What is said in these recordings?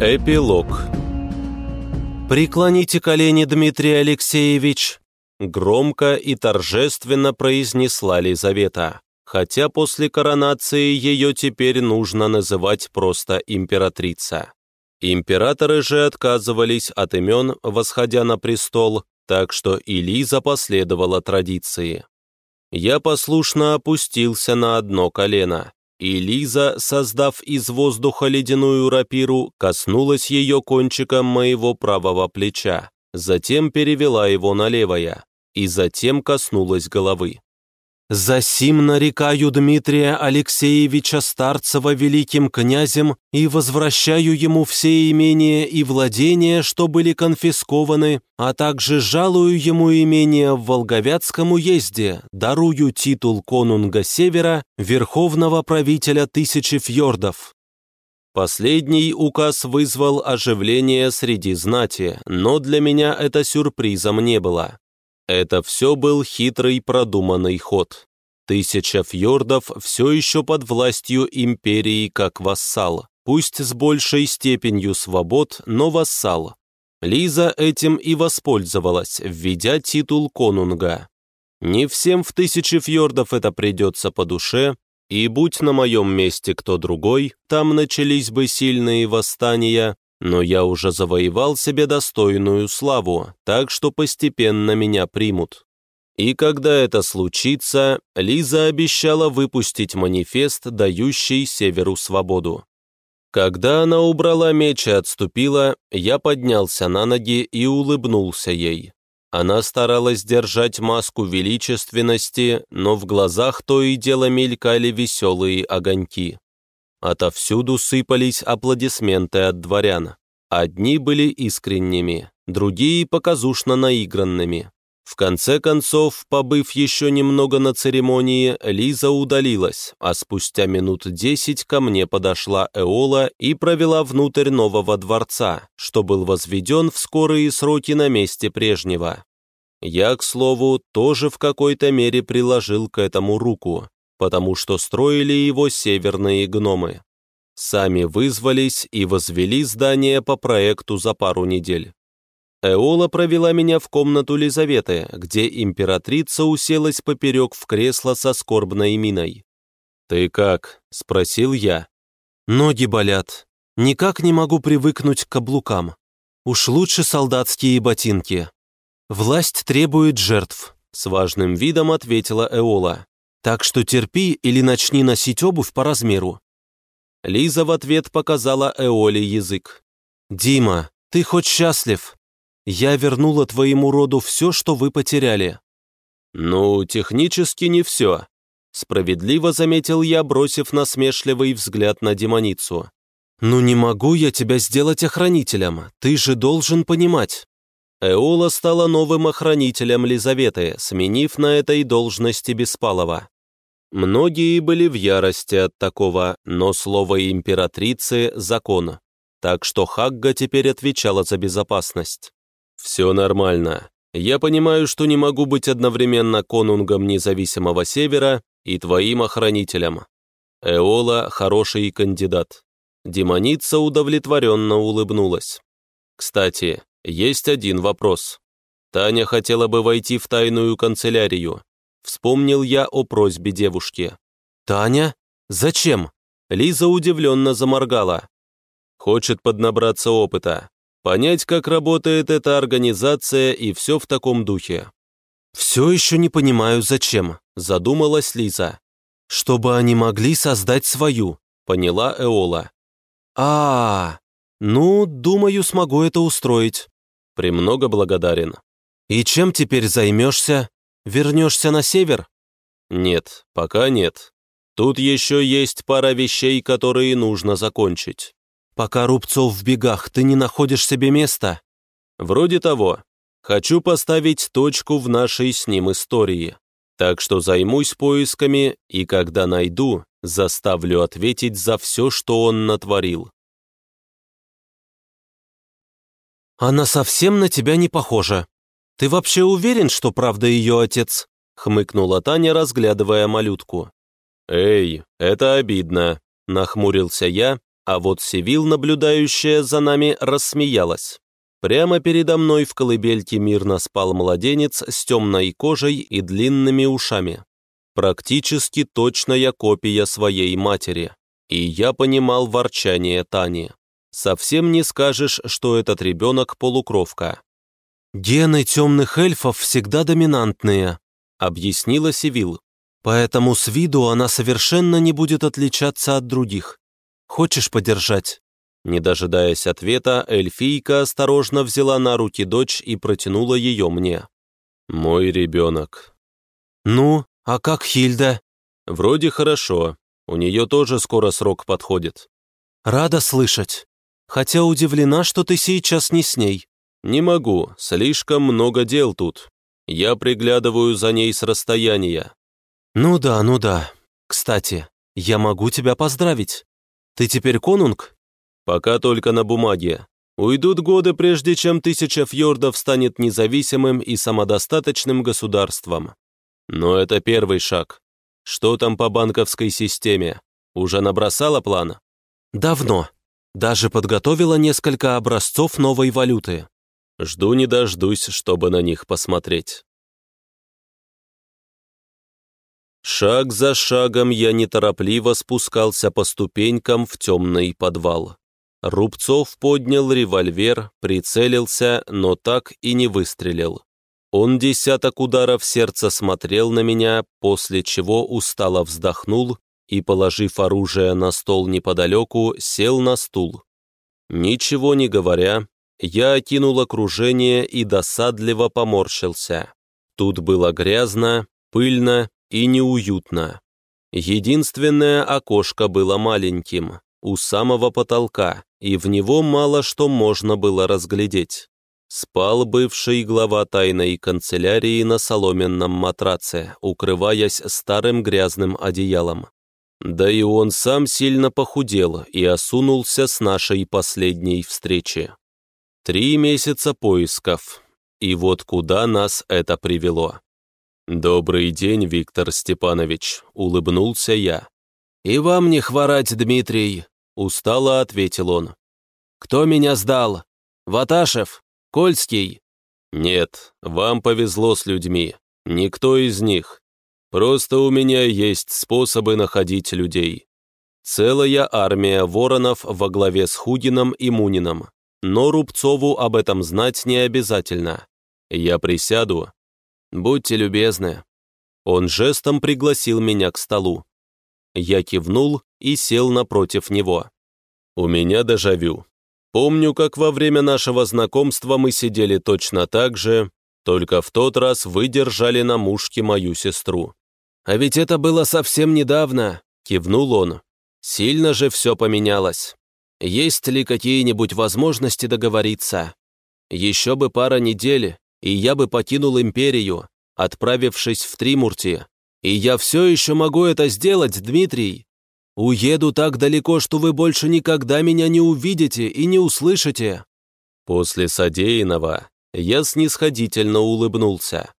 Эпилог «Преклоните колени, Дмитрий Алексеевич!» Громко и торжественно произнесла Лизавета, хотя после коронации ее теперь нужно называть просто императрица. Императоры же отказывались от имен, восходя на престол, так что и Лиза последовала традиции. Я послушно опустился на одно колено, и Лиза, создав из воздуха ледяную рапиру, коснулась ее кончиком моего правого плеча, затем перевела его на левое, и затем коснулась головы. «Засим нарекаю Дмитрия Алексеевича Старцева великим князем и возвращаю ему все имения и владения, что были конфискованы, а также жалую ему имение в Волговятском уезде, дарую титул конунга Севера, верховного правителя тысячи фьордов». Последний указ вызвал оживление среди знати, но для меня это сюрпризом не было. Это все был хитрый продуманный ход. Тысяча фьордов все еще под властью империи как вассал, пусть с большей степенью свобод, но вассал. Лиза этим и воспользовалась, введя титул конунга. Не всем в тысячи фьордов это придется по душе, и будь на моем месте кто другой, там начались бы сильные восстания, но я уже завоевал себе достойную славу, так что постепенно меня примут. И когда это случится, Лиза обещала выпустить манифест, дающий Северу свободу. Когда она убрала меч и отступила, я поднялся на ноги и улыбнулся ей. Она старалась держать маску величественности, но в глазах то и дело мелькали веселые огоньки. Отовсюду сыпались аплодисменты от дворян. Одни были искренними, другие показушно наигранными. В конце концов, побыв еще немного на церемонии, Лиза удалилась, а спустя минут десять ко мне подошла Эола и провела внутрь нового дворца, что был возведен в скорые сроки на месте прежнего. Я, к слову, тоже в какой-то мере приложил к этому руку, потому что строили его северные гномы. Сами вызвались и возвели здание по проекту за пару недель. Эола провела меня в комнату Лизаветы, где императрица уселась поперек в кресло со скорбной миной. «Ты как?» — спросил я. «Ноги болят. Никак не могу привыкнуть к каблукам. Уж лучше солдатские ботинки. Власть требует жертв», — с важным видом ответила Эола. Так что терпи или начни носить обувь по размеру». Лиза в ответ показала Эоле язык. «Дима, ты хоть счастлив? Я вернула твоему роду все, что вы потеряли». «Ну, технически не все», — справедливо заметил я, бросив насмешливый взгляд на демоницу. «Ну не могу я тебя сделать охранителем, ты же должен понимать». Эола стала новым охранителем Лизаветы, сменив на этой должности Беспалова. Многие были в ярости от такого, но слово императрицы – закон. Так что Хагга теперь отвечала за безопасность. «Все нормально. Я понимаю, что не могу быть одновременно конунгом независимого Севера и твоим охранителем. Эола – хороший кандидат». Демоница удовлетворенно улыбнулась. «Кстати, есть один вопрос. Таня хотела бы войти в тайную канцелярию. Вспомнил я о просьбе девушки. «Таня? Зачем?» Лиза удивленно заморгала. «Хочет поднабраться опыта, понять, как работает эта организация и все в таком духе». «Все еще не понимаю, зачем», — задумалась Лиза. «Чтобы они могли создать свою», — поняла Эола. а, -а, -а ну, думаю, смогу это устроить». «Премного благодарен». «И чем теперь займешься?» Вернешься на север?» «Нет, пока нет. Тут еще есть пара вещей, которые нужно закончить. Пока Рубцов в бегах, ты не находишь себе места?» «Вроде того. Хочу поставить точку в нашей с ним истории. Так что займусь поисками, и когда найду, заставлю ответить за все, что он натворил». «Она совсем на тебя не похожа», «Ты вообще уверен, что правда ее отец?» — хмыкнула Таня, разглядывая малютку. «Эй, это обидно», — нахмурился я, а вот Сивил, наблюдающая за нами, рассмеялась. Прямо передо мной в колыбельке мирно спал младенец с темной кожей и длинными ушами. Практически точная копия своей матери. И я понимал ворчание Тани. Совсем не скажешь, что этот ребенок полукровка. «Гены темных эльфов всегда доминантные», — объяснила Сивил. «Поэтому с виду она совершенно не будет отличаться от других. Хочешь подержать?» Не дожидаясь ответа, эльфийка осторожно взяла на руки дочь и протянула ее мне. «Мой ребенок». «Ну, а как Хильда?» «Вроде хорошо. У нее тоже скоро срок подходит». «Рада слышать. Хотя удивлена, что ты сейчас не с ней». «Не могу, слишком много дел тут. Я приглядываю за ней с расстояния». «Ну да, ну да. Кстати, я могу тебя поздравить. Ты теперь конунг?» Пока только на бумаге. Уйдут годы, прежде чем тысяча фьордов станет независимым и самодостаточным государством. Но это первый шаг. Что там по банковской системе? Уже набросала план? Давно. Даже подготовила несколько образцов новой валюты. Жду не дождусь, чтобы на них посмотреть. Шаг за шагом я неторопливо спускался по ступенькам в темный подвал. Рубцов поднял револьвер, прицелился, но так и не выстрелил. Он десяток ударов сердца смотрел на меня, после чего устало вздохнул и, положив оружие на стол неподалеку, сел на стул. Ничего не говоря, я окинул окружение и досадливо поморщился. Тут было грязно, пыльно и неуютно. Единственное окошко было маленьким, у самого потолка, и в него мало что можно было разглядеть. Спал бывший глава тайной канцелярии на соломенном матраце, укрываясь старым грязным одеялом. Да и он сам сильно похудел и осунулся с нашей последней встречи. Три месяца поисков. И вот куда нас это привело. «Добрый день, Виктор Степанович», — улыбнулся я. «И вам не хворать, Дмитрий», Устало ответил он. «Кто меня сдал? Ваташев? Кольский?» «Нет, вам повезло с людьми. Никто из них. Просто у меня есть способы находить людей. Целая армия воронов во главе с Хугином и Мунином. Но Рубцову об этом знать не обязательно. Я присяду. Будьте любезны». Он жестом пригласил меня к столу. Я кивнул и сел напротив него. У меня дежавю. Помню, как во время нашего знакомства мы сидели точно так же, только в тот раз вы держали на мушке мою сестру. А ведь это было совсем недавно, кивнул он. Сильно же все поменялось. Есть ли какие-нибудь возможности договориться? Еще бы пара недель, и я бы покинул империю, отправившись в Тримурти, и я все еще могу это сделать, Дмитрий. Уеду так далеко, что вы больше никогда меня не увидите и не услышите». После содеянного я снисходительно улыбнулся.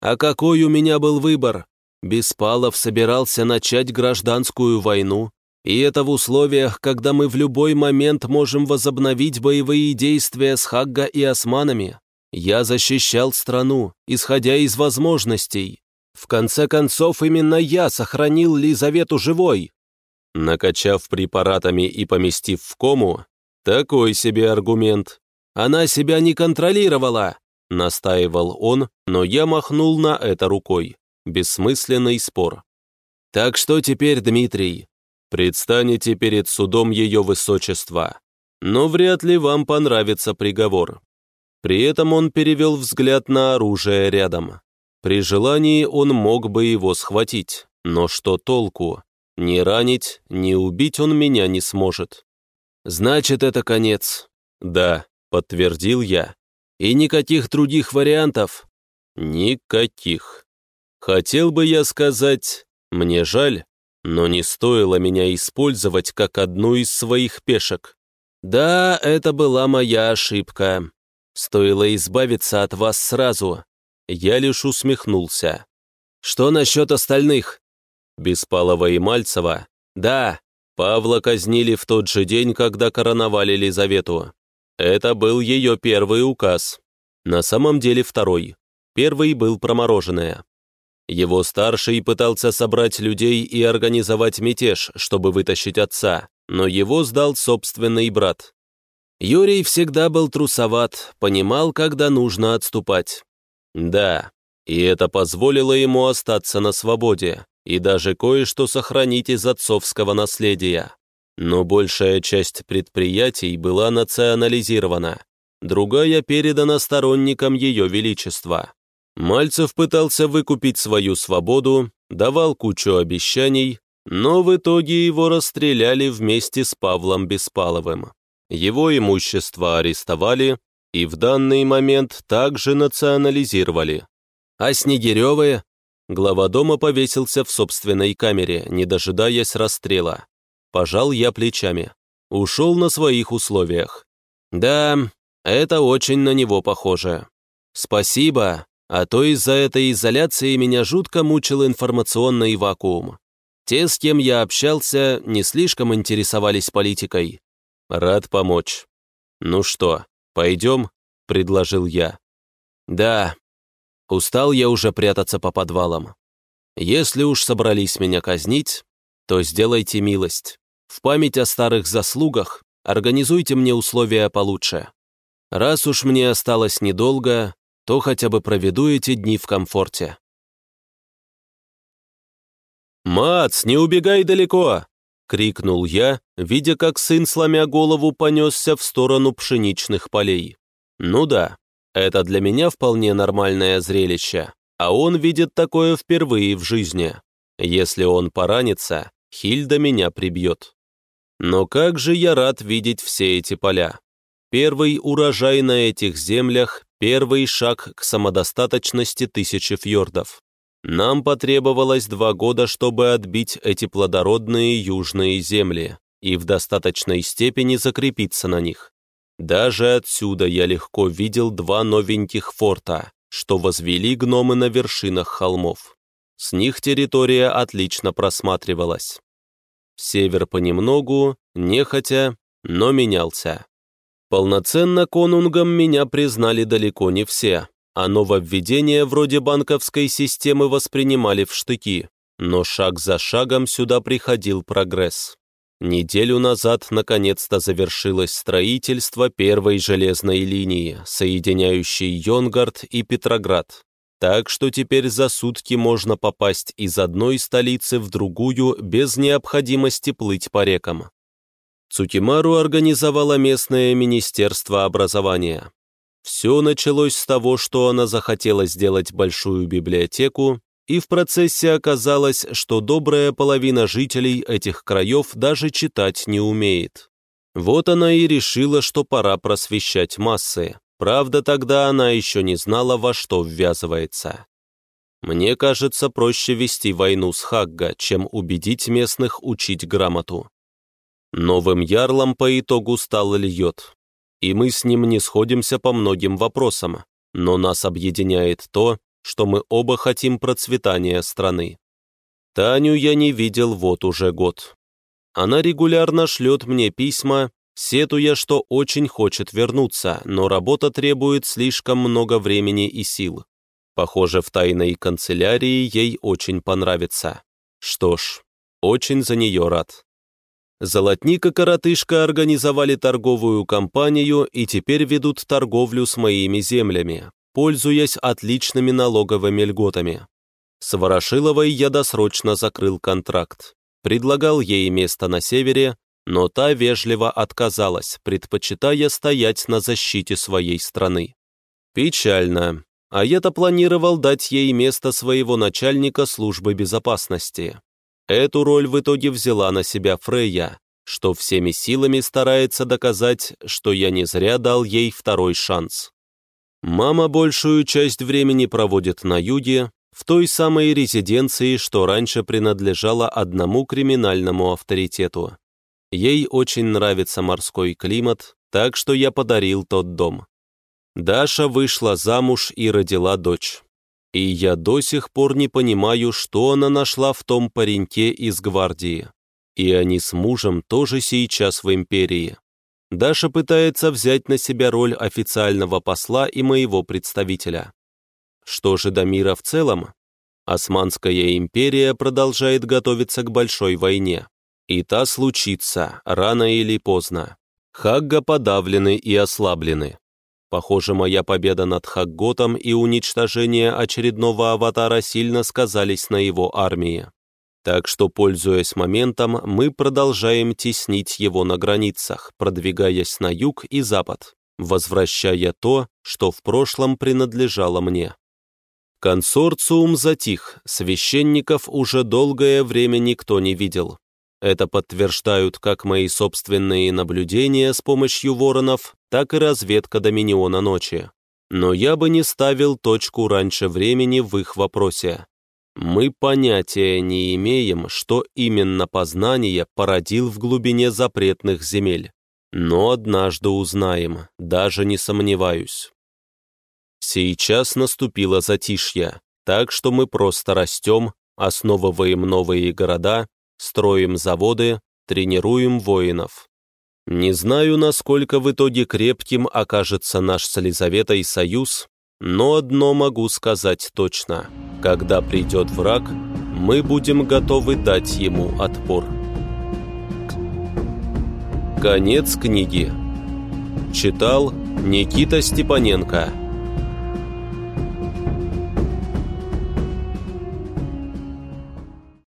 А какой у меня был выбор? Беспалов собирался начать гражданскую войну, и это в условиях, когда мы в любой момент можем возобновить боевые действия с Хагга и османами. Я защищал страну, исходя из возможностей, в конце концов, именно я сохранил Лизавету живой. Накачав препаратами и поместив в кому, такой себе аргумент. Она себя не контролировала, настаивал он, но я махнул на это рукой. Бессмысленный спор. Так что теперь, Дмитрий, предстанете перед судом ее высочества, но вряд ли вам понравится приговор. При этом он перевел взгляд на оружие рядом. При желании он мог бы его схватить, но что толку? Ни ранить, ни убить он меня не сможет. Значит, это конец. Да, подтвердил я. И никаких других вариантов? Никаких. Хотел бы я сказать, мне жаль, но не стоило меня использовать как одну из своих пешек. Да, это была моя ошибка. Стоило избавиться от вас сразу, я лишь усмехнулся. «Что насчет остальных?» Беспалова и Мальцева. «Да, Павла казнили в тот же день, когда короновали Елизавету. Это был ее первый указ. На самом деле второй. Первый был промороженное. Его старший пытался собрать людей и организовать мятеж, чтобы вытащить отца, но его сдал собственный брат. Юрий всегда был трусоват, понимал, когда нужно отступать. Да, и это позволило ему остаться на свободе и даже кое-что сохранить из отцовского наследия. Но большая часть предприятий была национализирована, другая передана сторонникам Ее Величества. Мальцев пытался выкупить свою свободу, давал кучу обещаний, но в итоге его расстреляли вместе с Павлом Беспаловым. Его имущество арестовали и в данный момент также национализировали. А Снегиревы? Глава дома повесился в собственной камере, не дожидаясь расстрела. Пожал я плечами. Ушел на своих условиях. Да, это очень на него похоже. Спасибо, а то из-за этой изоляции меня жутко мучил информационный вакуум. Те, с кем я общался, не слишком интересовались политикой. Рад помочь. Ну что, пойдем? Предложил я. Да. Устал я уже прятаться по подвалам. Если уж собрались меня казнить, то сделайте милость. В память о старых заслугах организуйте мне условия получше. Раз уж мне осталось недолго, то хотя бы проведу эти дни в комфорте. «Мац, не убегай далеко!» — крикнул я, видя, как сын, сломя голову, понесся в сторону пшеничных полей. «Ну да, это для меня вполне нормальное зрелище, а он видит такое впервые в жизни. Если он поранится, Хильда меня прибьет. Но как же я рад видеть все эти поля. Первый урожай на этих землях, первый шаг к самодостаточности тысячи фьордов. Нам потребовалось два года, чтобы отбить эти плодородные южные земли и в достаточной степени закрепиться на них. Даже отсюда я легко видел два новеньких форта, что возвели гномы на вершинах холмов. С них территория отлично просматривалась. Север понемногу, нехотя, но менялся. Полноценно конунгом меня признали далеко не все, а нововведения вроде банковской системы воспринимали в штыки, но шаг за шагом сюда приходил прогресс. Неделю назад наконец-то завершилось строительство первой железной линии, соединяющей Йонгард и Петроград. Так что теперь за сутки можно попасть из одной столицы в другую без необходимости плыть по рекам. Цукимару организовала местное министерство образования. Все началось с того, что она захотела сделать большую библиотеку, и в процессе оказалось, что добрая половина жителей этих краев даже читать не умеет. Вот она и решила, что пора просвещать массы. Правда, тогда она еще не знала, во что ввязывается. Мне кажется, проще вести войну с Хагга, чем убедить местных учить грамоту. Новым ярлом по итогу стал Льот, и мы с ним не сходимся по многим вопросам, но нас объединяет то, что мы оба хотим процветания страны. Таню я не видел вот уже год. Она регулярно шлет мне письма, сетуя, что очень хочет вернуться, но работа требует слишком много времени и сил. Похоже, в тайной канцелярии ей очень понравится. Что ж, очень за нее рад. Золотник и Коротышка организовали торговую компанию и теперь ведут торговлю с моими землями, пользуясь отличными налоговыми льготами. С Ворошиловой я досрочно закрыл контракт. Предлагал ей место на севере, но та вежливо отказалась, предпочитая стоять на защите своей страны. Печально. А я-то планировал дать ей место своего начальника службы безопасности. Эту роль в итоге взяла на себя Фрейя, что всеми силами старается доказать, что я не зря дал ей второй шанс. Мама большую часть времени проводит на юге, в той самой резиденции, что раньше принадлежала одному криминальному авторитету. Ей очень нравится морской климат, так что я подарил тот дом. Даша вышла замуж и родила дочь. И я до сих пор не понимаю, что она нашла в том пареньке из гвардии. И они с мужем тоже сейчас в империи. Даша пытается взять на себя роль официального посла и моего представителя. Что же до мира в целом? Османская империя продолжает готовиться к большой войне. И та случится, рано или поздно. Хагга подавлены и ослаблены. Похоже, моя победа над Хагготом и уничтожение очередного аватара сильно сказались на его армии. Так что, пользуясь моментом, мы продолжаем теснить его на границах, продвигаясь на юг и запад, возвращая то, что в прошлом принадлежало мне. Консорциум затих, священников уже долгое время никто не видел. Это подтверждают как мои собственные наблюдения с помощью воронов, так и разведка Доминиона ночи. Но я бы не ставил точку раньше времени в их вопросе. Мы понятия не имеем, что именно познание породил в глубине запретных земель. Но однажды узнаем, даже не сомневаюсь. Сейчас наступило затишье, так что мы просто растем, основываем новые города строим заводы, тренируем воинов. Не знаю, насколько в итоге крепким окажется наш с Елизаветой союз, но одно могу сказать точно. Когда придет враг, мы будем готовы дать ему отпор. Конец книги. Читал Никита Степаненко.